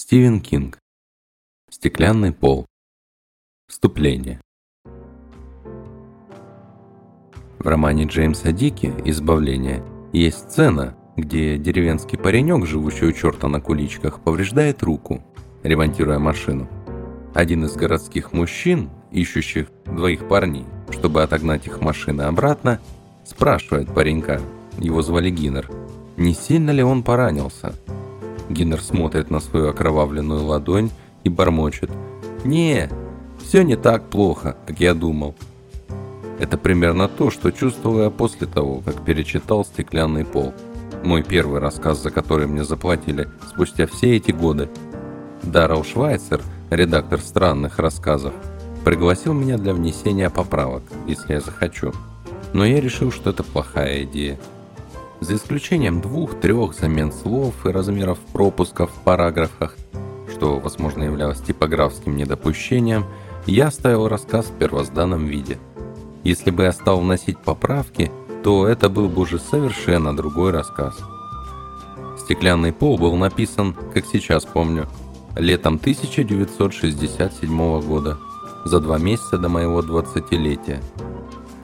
Стивен Кинг. Стеклянный пол. Вступление. В романе Джеймса Дики «Избавление» есть сцена, где деревенский паренек, живущий у черта на куличках, повреждает руку, ремонтируя машину. Один из городских мужчин, ищущих двоих парней, чтобы отогнать их машины обратно, спрашивает паренька, его звали Гиннер, не сильно ли он поранился – Гиннер смотрит на свою окровавленную ладонь и бормочет. «Не, все не так плохо, как я думал». Это примерно то, что чувствовал я после того, как перечитал «Стеклянный пол». Мой первый рассказ, за который мне заплатили спустя все эти годы. Даррелл Швайцер, редактор странных рассказов, пригласил меня для внесения поправок, если я захочу. Но я решил, что это плохая идея. За исключением двух-трех замен слов и размеров пропусков в параграфах, что, возможно, являлось типографским недопущением, я оставил рассказ в первозданном виде. Если бы я стал вносить поправки, то это был бы уже совершенно другой рассказ. «Стеклянный пол» был написан, как сейчас помню, летом 1967 года, за два месяца до моего 20-летия.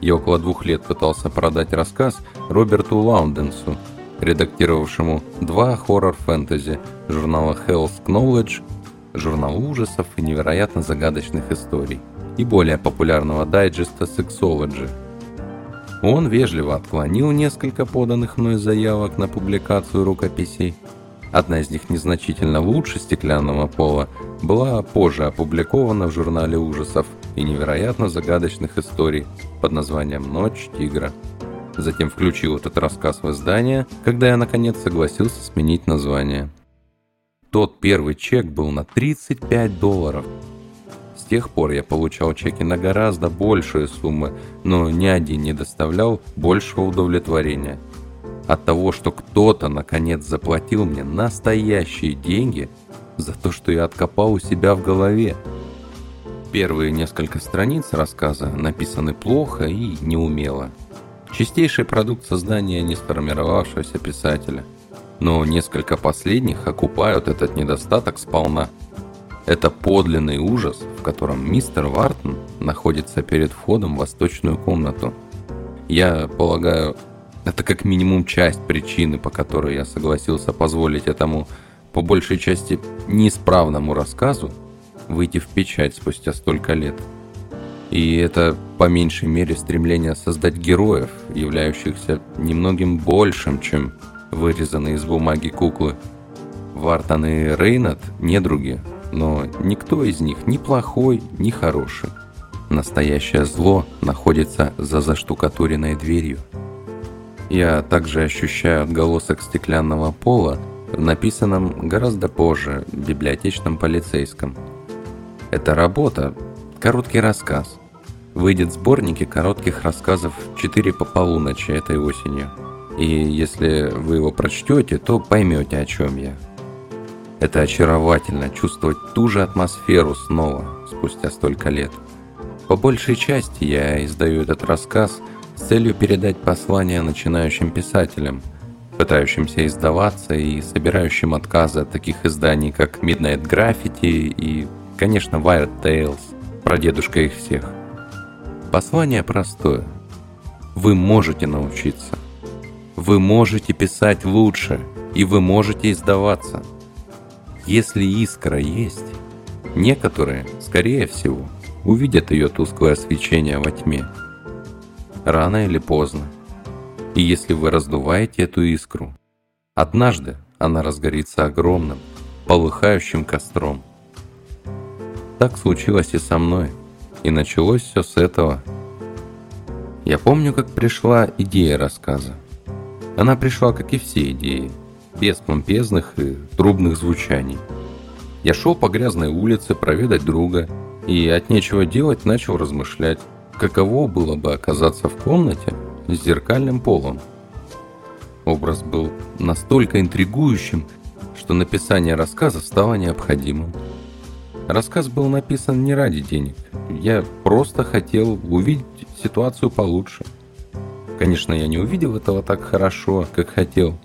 Я около двух лет пытался продать рассказ Роберту Лаунденсу, редактировавшему два хоррор-фэнтези журнала Hell's Knowledge, журнал ужасов и невероятно загадочных историй, и более популярного дайджеста Sexology. Он вежливо отклонил несколько поданных мной заявок на публикацию рукописей. Одна из них незначительно лучше «Стеклянного пола» была позже опубликована в журнале ужасов и невероятно загадочных историй под названием «Ночь тигра». Затем включил этот рассказ в издание, когда я наконец согласился сменить название. Тот первый чек был на 35 долларов. С тех пор я получал чеки на гораздо большие суммы, но ни один не доставлял большего удовлетворения. От того, что кто-то наконец заплатил мне настоящие деньги за то, что я откопал у себя в голове – Первые несколько страниц рассказа написаны плохо и неумело. Чистейший продукт создания не сформировавшегося писателя. Но несколько последних окупают этот недостаток сполна. Это подлинный ужас, в котором мистер Вартон находится перед входом в восточную комнату. Я полагаю, это как минимум часть причины, по которой я согласился позволить этому, по большей части, неисправному рассказу выйти в печать спустя столько лет. И это по меньшей мере стремление создать героев, являющихся немногим большим, чем вырезанные из бумаги куклы. Вартон и Рейнат – недруги, но никто из них ни плохой, ни хороший. Настоящее зло находится за заштукатуренной дверью. Я также ощущаю отголосок стеклянного пола в написанном гораздо позже библиотечном полицейском – это работа, короткий рассказ. Выйдет в сборнике коротких рассказов «Четыре по полуночи» этой осенью. И если вы его прочтете, то поймете, о чем я. Это очаровательно чувствовать ту же атмосферу снова, спустя столько лет. По большей части я издаю этот рассказ с целью передать послание начинающим писателям, пытающимся издаваться и собирающим отказы от таких изданий, как Midnight Graffiti и Конечно, Wild Tales, прадедушка их всех. Послание простое. Вы можете научиться. Вы можете писать лучше, и вы можете издаваться. Если искра есть, некоторые, скорее всего, увидят ее тусклое свечение во тьме. Рано или поздно. И если вы раздуваете эту искру, однажды она разгорится огромным, полыхающим костром – так случилось и со мной. И началось все с этого. Я помню, как пришла идея рассказа. Она пришла, как и все идеи, без помпезных и трубных звучаний. Я шел по грязной улице проведать друга и от нечего делать начал размышлять, каково было бы оказаться в комнате с зеркальным полом. Образ был настолько интригующим, что написание рассказа стало необходимым. Рассказ был написан не ради денег. Я просто хотел увидеть ситуацию получше. Конечно, я не увидел этого так хорошо, как хотел.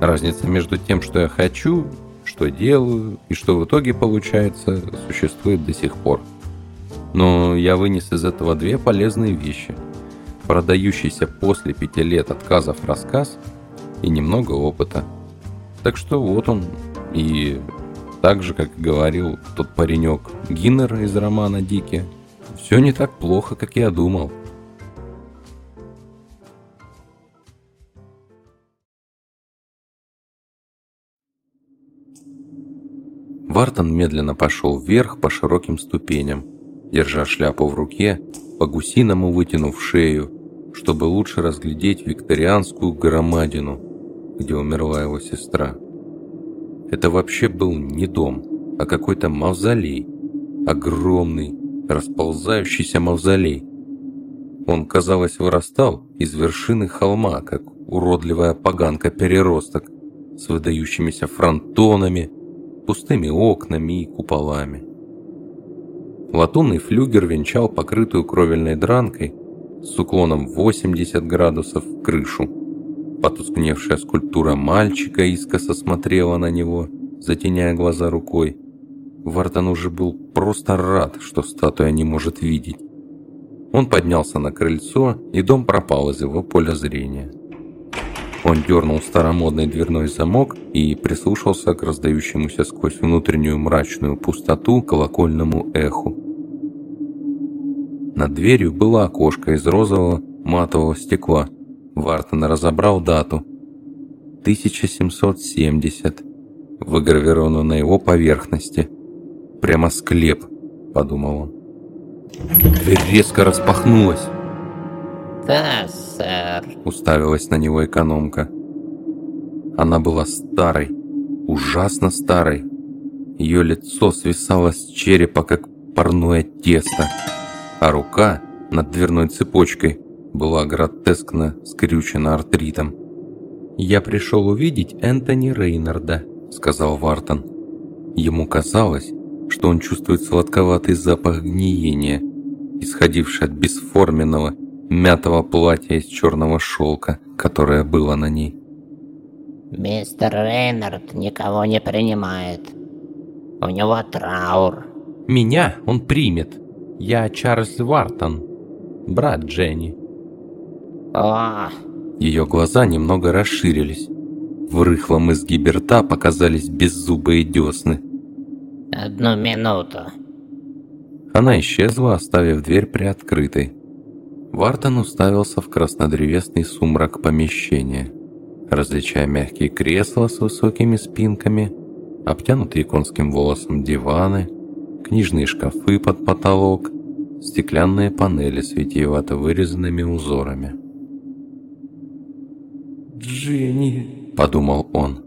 Разница между тем, что я хочу, что делаю и что в итоге получается, существует до сих пор. Но я вынес из этого две полезные вещи. Продающийся после пяти лет отказов рассказ и немного опыта. Так что вот он. И так же, как говорил тот паренек Гиннер из романа «Дики», все не так плохо, как я думал. Вартон медленно пошел вверх по широким ступеням, держа шляпу в руке, по-гусиному вытянув шею, чтобы лучше разглядеть викторианскую громадину, где умерла его сестра. Это вообще был не дом, а какой-то мавзолей, огромный, расползающийся мавзолей. Он, казалось, вырастал из вершины холма, как уродливая поганка-переросток с выдающимися фронтонами, пустыми окнами и куполами. Латунный флюгер венчал покрытую кровельной дранкой с уклоном 80 градусов крышу. Потускневшая скульптура мальчика искоса смотрела на него, затеняя глаза рукой. Вартон уже был просто рад, что статуя не может видеть. Он поднялся на крыльцо, и дом пропал из его поля зрения. Он дернул старомодный дверной замок и прислушался к раздающемуся сквозь внутреннюю мрачную пустоту колокольному эху. Над дверью было окошко из розового матового стекла. Вартон разобрал дату. 1770. Выгравировано на его поверхности. Прямо склеп, подумал он. Дверь резко распахнулась. «Да, сэр», — уставилась на него экономка. Она была старой, ужасно старой. Ее лицо свисало с черепа, как парное тесто, а рука над дверной цепочкой была гротескно скрючена артритом. «Я пришел увидеть Энтони Рейнарда», — сказал Вартон. Ему казалось, что он чувствует сладковатый запах гниения, исходивший от бесформенного, мятого платья из черного шелка, которое было на ней. «Мистер Рейнард никого не принимает. У него траур». «Меня он примет. Я Чарльз Вартон, брат Дженни». «О!» Ее глаза немного расширились. В рыхлом изгибе рта показались беззубые десны. «Одну минуту». Она исчезла, оставив дверь приоткрытой. Вартон уставился в краснодревесный сумрак помещения, различая мягкие кресла с высокими спинками, обтянутые конским волосом диваны, книжные шкафы под потолок, стеклянные панели с витиевато вырезанными узорами. «Дженни!» – подумал он.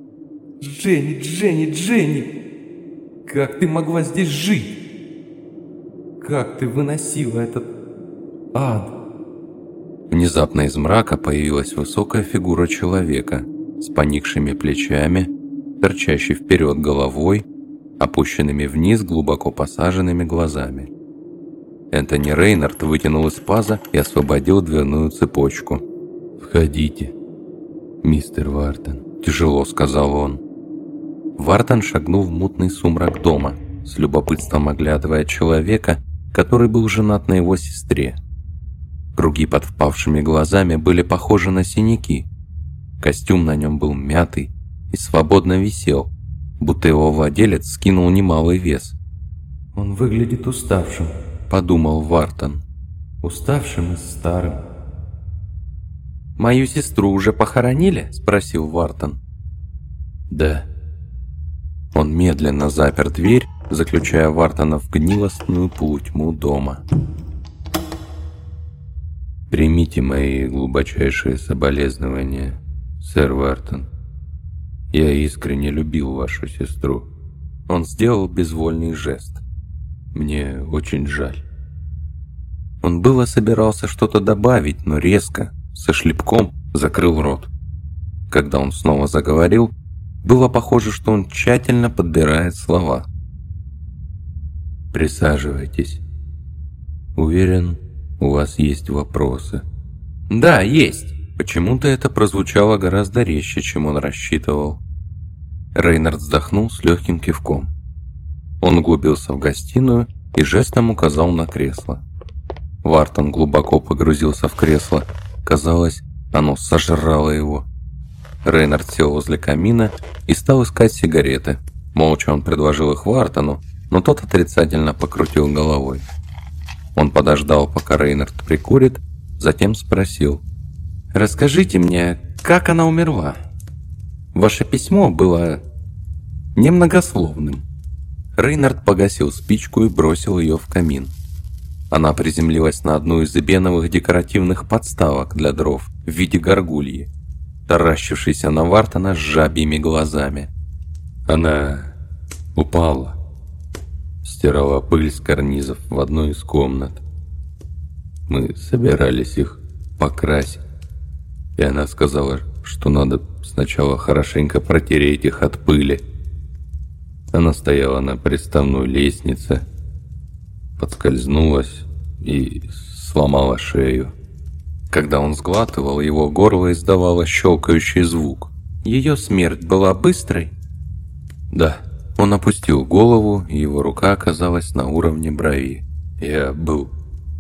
«Дженни, Дженни, Дженни! Как ты могла здесь жить? Как ты выносила этот ад?» Внезапно из мрака появилась высокая фигура человека с поникшими плечами, торчащей вперед головой, опущенными вниз глубоко посаженными глазами. Энтони Рейнард вытянул из паза и освободил дверную цепочку. «Входите, мистер Вартон», – тяжело сказал он. Вартон шагнул в мутный сумрак дома, с любопытством оглядывая человека, который был женат на его сестре. Круги под впавшими глазами были похожи на синяки. Костюм на нем был мятый и свободно висел, будто его владелец скинул немалый вес. «Он выглядит уставшим», — подумал Вартон. «Уставшим и старым». «Мою сестру уже похоронили?» — спросил Вартон. «Да». Он медленно запер дверь, заключая Вартона в гнилостную полутьму дома. Примите мои глубочайшие соболезнования, сэр Вартон. Я искренне любил вашу сестру. Он сделал безвольный жест. Мне очень жаль. Он было собирался что-то добавить, но резко, со шлепком, закрыл рот. Когда он снова заговорил, было похоже, что он тщательно подбирает слова. «Присаживайтесь. Уверен, у вас есть вопросы?» «Да, есть!» Почему-то это прозвучало гораздо резче, чем он рассчитывал. Рейнард вздохнул с легким кивком. Он углубился в гостиную и жестом указал на кресло. Вартон глубоко погрузился в кресло. Казалось, оно сожрало его. Рейнард сел возле камина и стал искать сигареты. Молча он предложил их Вартону, но тот отрицательно покрутил головой. Он подождал, пока Рейнард прикурит, затем спросил. «Расскажите мне, как она умерла?» Ваше письмо было немногословным. Рейнард погасил спичку и бросил ее в камин. Она приземлилась на одну из эбеновых декоративных подставок для дров в виде горгульи, таращившейся на Вартона с жабьими глазами. Она упала, стирала пыль с карнизов в одной из комнат. Мы собирались их покрасить, и она сказала, что надо сначала хорошенько протереть их от пыли. Она стояла на приставной лестнице, подскользнулась и сломала шею. Когда он сглатывал, его горло издавало щелкающий звук. Ее смерть была быстрой? Да. Он опустил голову, и его рука оказалась на уровне брови. Я был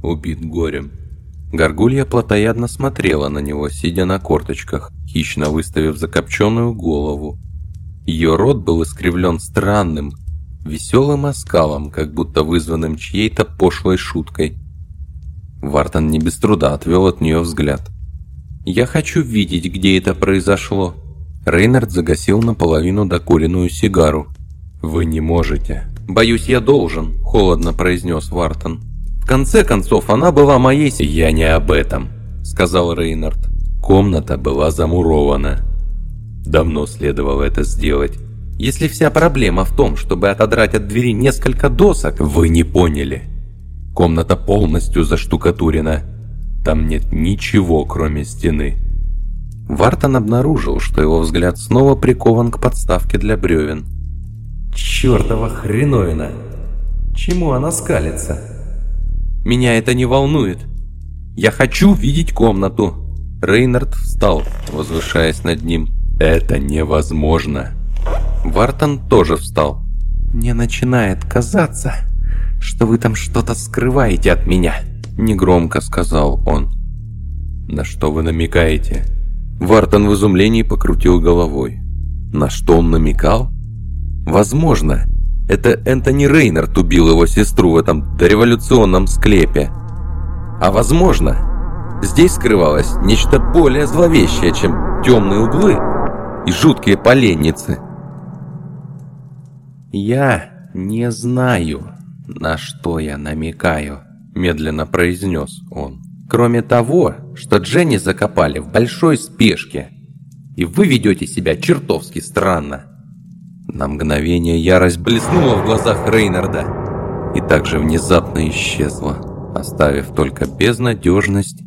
убит горем. Горгулья плотоядно смотрела на него, сидя на корточках, хищно выставив закопченную голову. Ее рот был искривлен странным, веселым оскалом, как будто вызванным чьей-то пошлой шуткой. Вартон не без труда отвел от нее взгляд. «Я хочу видеть, где это произошло». Рейнард загасил наполовину докуренную сигару. «Вы не можете». «Боюсь, я должен», — холодно произнес Вартон. В конце концов, она была моей... «Я не об этом», — сказал Рейнард. Комната была замурована. Давно следовало это сделать. Если вся проблема в том, чтобы отодрать от двери несколько досок, вы не поняли. Комната полностью заштукатурена. Там нет ничего, кроме стены. Вартон обнаружил, что его взгляд снова прикован к подставке для бревен. «Чёртова хреновина! Чему она скалится?» Меня это не волнует. Я хочу видеть комнату. Рейнард встал, возвышаясь над ним. Это невозможно. Вартон тоже встал. Мне начинает казаться, что вы там что-то скрываете от меня, негромко сказал он. На что вы намекаете? Вартон в изумлении покрутил головой. На что он намекал? Возможно, это Энтони Рейнард убил его сестру в этом дореволюционном склепе. А возможно, здесь скрывалось нечто более зловещее, чем темные углы и жуткие поленницы. «Я не знаю, на что я намекаю», – медленно произнес он. «Кроме того, что Дженни закопали в большой спешке, и вы ведете себя чертовски странно». На мгновение ярость блеснула в глазах Рейнарда и также внезапно исчезла, оставив только безнадежность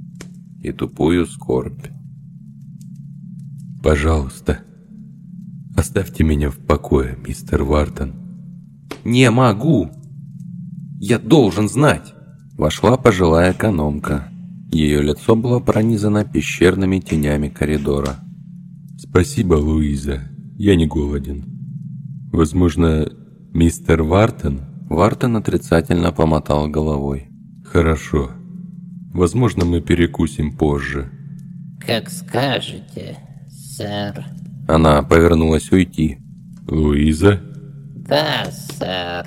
и тупую скорбь. «Пожалуйста, оставьте меня в покое, мистер Вартон». «Не могу! Я должен знать!» Вошла пожилая экономка. Ее лицо было пронизано пещерными тенями коридора. «Спасибо, Луиза, я не голоден». Возможно, мистер Вартон? Вартон отрицательно помотал головой. Хорошо. Возможно, мы перекусим позже. Как скажете, сэр. Она повернулась уйти. Луиза? Да, сэр.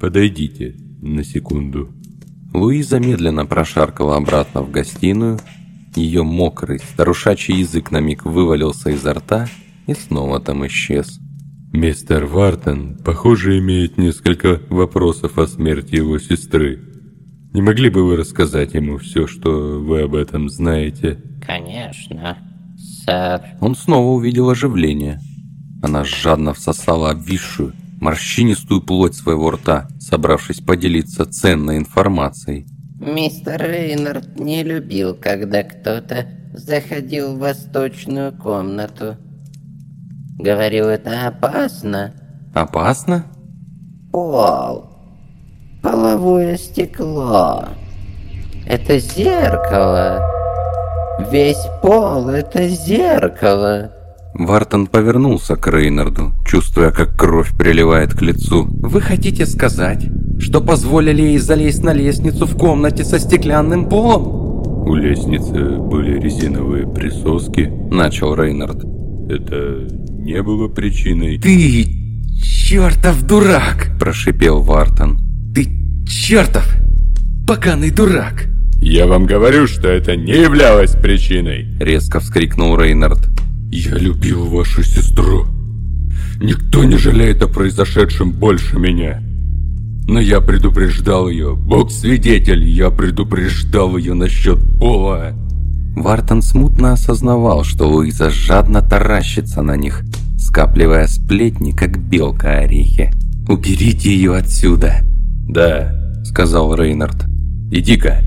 Подойдите на секунду. Луиза медленно прошаркала обратно в гостиную. Ее мокрый, старушачий язык на миг вывалился изо рта и снова там исчез. Мистер Вартон, похоже, имеет несколько вопросов о смерти его сестры. Не могли бы вы рассказать ему все, что вы об этом знаете? Конечно. Он снова увидел оживление. Она жадно всосала обвисшую, морщинистую плоть своего рта, собравшись поделиться ценной информацией. Мистер Рейнард не любил, когда кто-то заходил в восточную комнату. Говорю, это опасно. Опасно? Пол. Половое стекло. Это зеркало. Весь пол — это зеркало. Вартон повернулся к Рейнарду, чувствуя, как кровь приливает к лицу. «Вы хотите сказать, что позволили ей залезть на лестницу в комнате со стеклянным полом?» «У лестницы были резиновые присоски», — начал Рейнард. «Это не было причиной...» «Ты чертов дурак!» – прошипел Вартон. «Ты чертов поганый дурак!» «Я вам говорю, что это не являлось причиной!» – резко вскрикнул Рейнард. «Я любил вашу сестру. Никто не жалеет о произошедшем больше меня. Но я предупреждал ее. Бог свидетель, я предупреждал ее насчет пола». Вартон смутно осознавал, что Луиза жадно таращится на них, скапливая сплетни, как белка орехи. «Уберите ее отсюда!» «Да», — сказал Рейнард. «Иди-ка,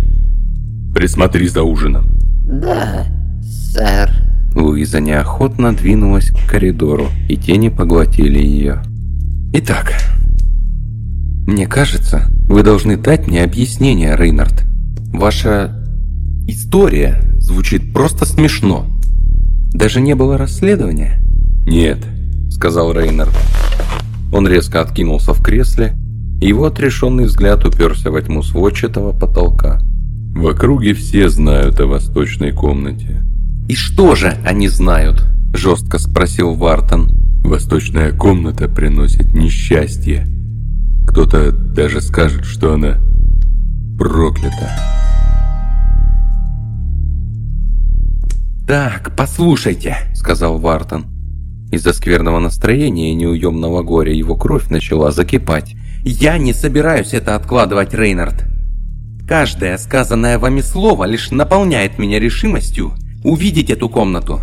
присмотри за ужином». «Да, сэр». Луиза неохотно двинулась к коридору, и тени поглотили ее. «Итак, мне кажется, вы должны дать мне объяснение, Рейнард. Ваша история звучит просто смешно. Даже не было расследования?» «Нет», — сказал Рейнард. Он резко откинулся в кресле, и его отрешенный взгляд уперся во тьму сводчатого потолка. В округе все знают о восточной комнате. «И что же они знают?» – жестко спросил Вартон. «Восточная комната приносит несчастье. Кто-то даже скажет, что она проклята». «Так, послушайте», – сказал Вартон. Из-за скверного настроения и неуемного горя его кровь начала закипать. «Я не собираюсь это откладывать, Рейнард. Каждое сказанное вами слово лишь наполняет меня решимостью увидеть эту комнату.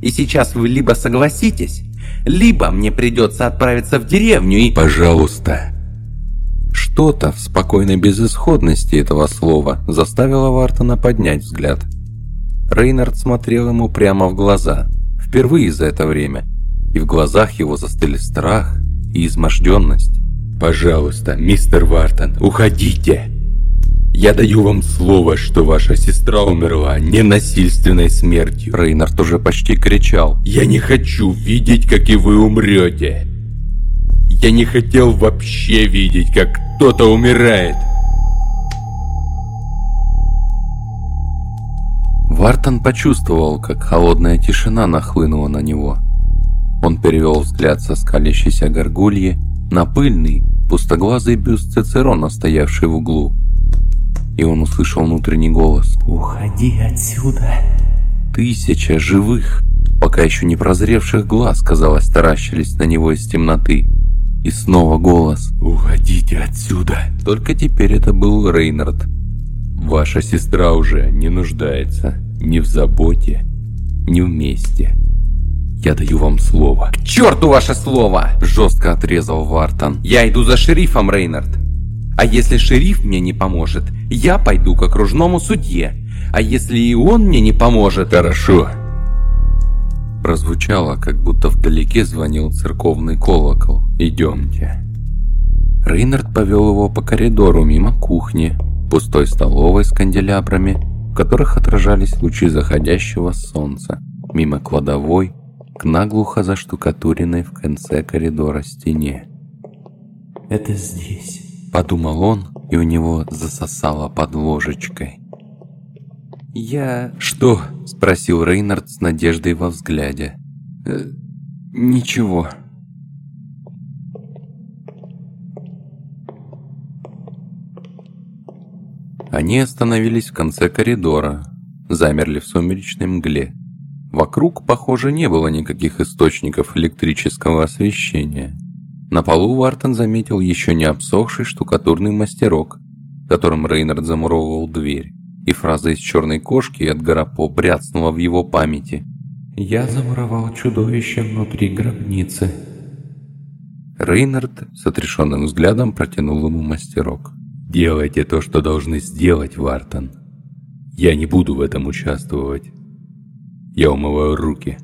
И сейчас вы либо согласитесь, либо мне придется отправиться в деревню и... Пожалуйста. Что-то в спокойной безысходности этого слова заставило Вартона поднять взгляд. Рейнард смотрел ему прямо в глаза, впервые за это время, и в глазах его застыли страх и изможденность. «Пожалуйста, мистер Вартон, уходите!» Я даю вам слово, что ваша сестра умерла ненасильственной смертью. Рейнард уже почти кричал. Я не хочу видеть, как и вы умрете. Я не хотел вообще видеть, как кто-то умирает. Вартон почувствовал, как холодная тишина нахлынула на него. Он перевел взгляд со скалящейся горгульи на пыльный, пустоглазый бюст Цицерона, стоявший в углу и он услышал внутренний голос. «Уходи отсюда!» Тысяча живых, пока еще не прозревших глаз, казалось, таращились на него из темноты. И снова голос. «Уходите отсюда!» Только теперь это был Рейнард. «Ваша сестра уже не нуждается ни в заботе, ни в мести. Я даю вам слово». «К черту ваше слово!» – жестко отрезал Вартон. «Я иду за шерифом, Рейнард. А если шериф мне не поможет, я пойду к окружному судье. А если и он мне не поможет... Хорошо. Прозвучало, как будто вдалеке звонил церковный колокол. Идемте. Рейнард повел его по коридору мимо кухни, пустой столовой с канделябрами, в которых отражались лучи заходящего солнца, мимо кладовой, к наглухо заштукатуренной в конце коридора стене. «Это здесь», Подумал он, и у него засосало под ложечкой. «Я...» «Что?» – спросил Рейнард с надеждой во взгляде. «Э, «Ничего». Они остановились в конце коридора, замерли в сумеречной мгле. Вокруг, похоже, не было никаких источников электрического освещения. На полу Вартон заметил еще не обсохший штукатурный мастерок, которым Рейнард замуровывал дверь, и фраза из «Черной кошки» от Гарапо бряцнула в его памяти. «Я замуровал чудовище внутри гробницы». Рейнард с отрешенным взглядом протянул ему мастерок. «Делайте то, что должны сделать, Вартон. Я не буду в этом участвовать. Я умываю руки».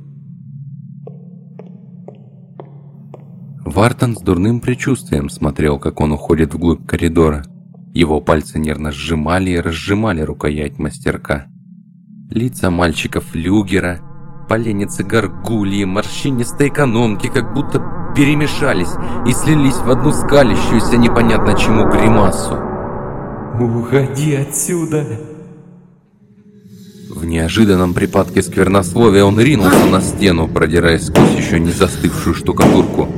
Вартон с дурным предчувствием смотрел, как он уходит вглубь коридора. Его пальцы нервно сжимали и разжимали рукоять мастерка. Лица мальчиков Люгера, Поленницы горгульи, морщинистые экономки как будто перемешались и слились в одну скалящуюся непонятно чему гримасу. «Уходи отсюда!» В неожиданном припадке сквернословия он ринулся на стену, продираясь сквозь еще не застывшую штукатурку,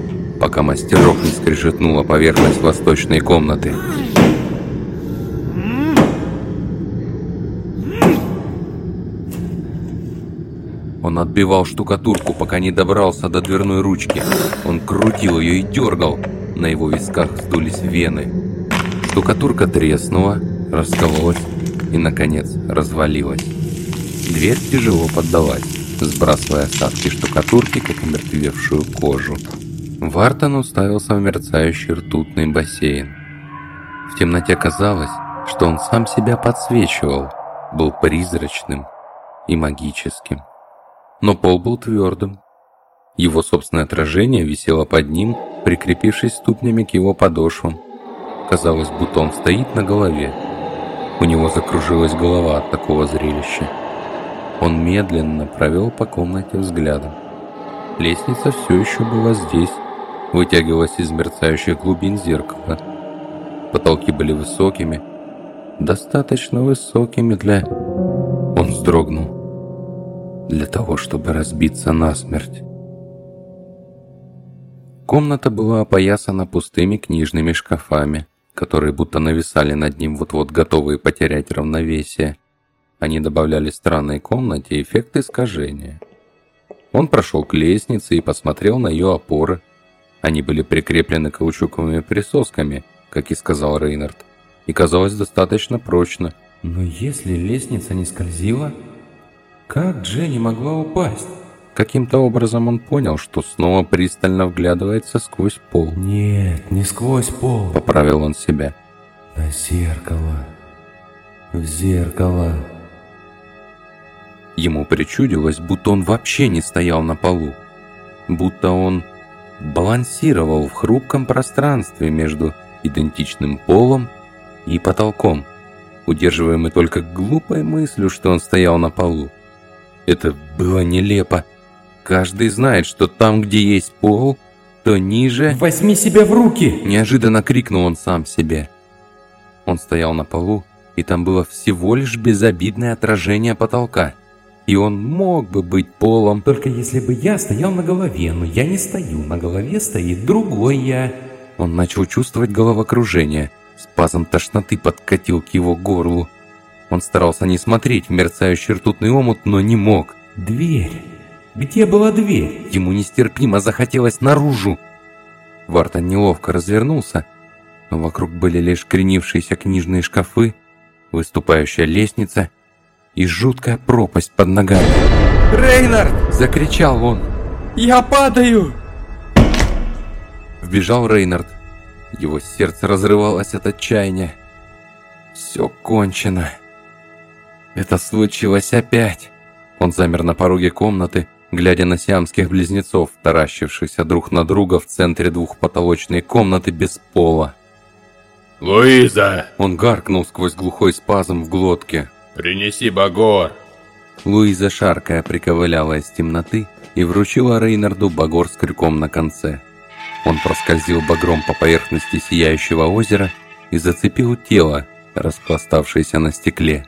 пока мастерок не скрежетнула поверхность восточной комнаты. Он отбивал штукатурку, пока не добрался до дверной ручки. Он крутил ее и дергал. На его висках сдулись вены. Штукатурка треснула, раскололась и, наконец, развалилась. Дверь тяжело поддалась, сбрасывая остатки штукатурки, как омертвевшую кожу. Вартон уставился в мерцающий ртутный бассейн. В темноте казалось, что он сам себя подсвечивал, был призрачным и магическим но пол был твердым. Его собственное отражение висело под ним, прикрепившись ступнями к его подошвам. Казалось, будто он стоит на голове. У него закружилась голова от такого зрелища. Он медленно провел по комнате взглядом. Лестница все еще была здесь, вытягивалась из мерцающих глубин зеркала. Потолки были высокими, достаточно высокими для... Он вздрогнул для того, чтобы разбиться насмерть. Комната была опоясана пустыми книжными шкафами, которые будто нависали над ним, вот-вот готовые потерять равновесие. Они добавляли странной комнате эффект искажения. Он прошел к лестнице и посмотрел на ее опоры. Они были прикреплены каучуковыми присосками, как и сказал Рейнард, и казалось достаточно прочно. Но если лестница не скользила, как Дженни могла упасть? Каким-то образом он понял, что снова пристально вглядывается сквозь пол. «Нет, не сквозь пол», — поправил он себя. «На зеркало. В зеркало». Ему причудилось, будто он вообще не стоял на полу. Будто он балансировал в хрупком пространстве между идентичным полом и потолком, удерживаемый только глупой мыслью, что он стоял на полу. Это было нелепо. Каждый знает, что там, где есть пол, то ниже... «Возьми себя в руки!» Неожиданно крикнул он сам себе. Он стоял на полу, и там было всего лишь безобидное отражение потолка. И он мог бы быть полом. Только если бы я стоял на голове, но я не стою. На голове стоит другой я. Он начал чувствовать головокружение. Спазм тошноты подкатил к его горлу. Он старался не смотреть в мерцающий ртутный омут, но не мог. «Дверь! Где была дверь?» Ему нестерпимо захотелось наружу. Вартон неловко развернулся, но вокруг были лишь кренившиеся книжные шкафы, выступающая лестница и жуткая пропасть под ногами. «Рейнард!» – закричал он. «Я падаю!» Вбежал Рейнард. Его сердце разрывалось от отчаяния. Все кончено. Это случилось опять. Он замер на пороге комнаты, глядя на сиамских близнецов, таращившихся друг на друга в центре двухпотолочной комнаты без пола. «Луиза!» Он гаркнул сквозь глухой спазм в глотке. «Принеси багор!» Луиза, шаркая, приковыляла из темноты и вручила Рейнарду багор с крюком на конце. Он проскользил багром по поверхности сияющего озера и зацепил тело, распластавшееся на стекле.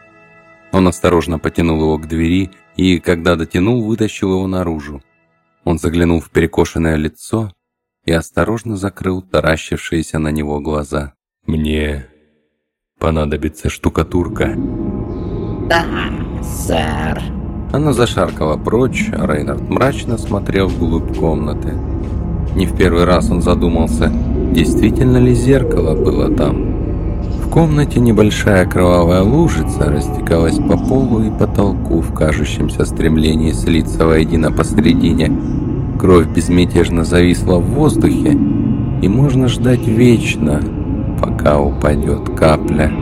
Он осторожно потянул его к двери и, когда дотянул, вытащил его наружу. Он заглянул в перекошенное лицо и осторожно закрыл таращившиеся на него глаза. «Мне понадобится штукатурка». «Да, сэр». Она зашаркала прочь, а Рейнард мрачно смотрел вглубь комнаты. Не в первый раз он задумался, действительно ли зеркало было там. В комнате небольшая кровавая лужица растекалась по полу и потолку в кажущемся стремлении слиться воедино посредине. Кровь безмятежно зависла в воздухе, и можно ждать вечно, пока упадет капля.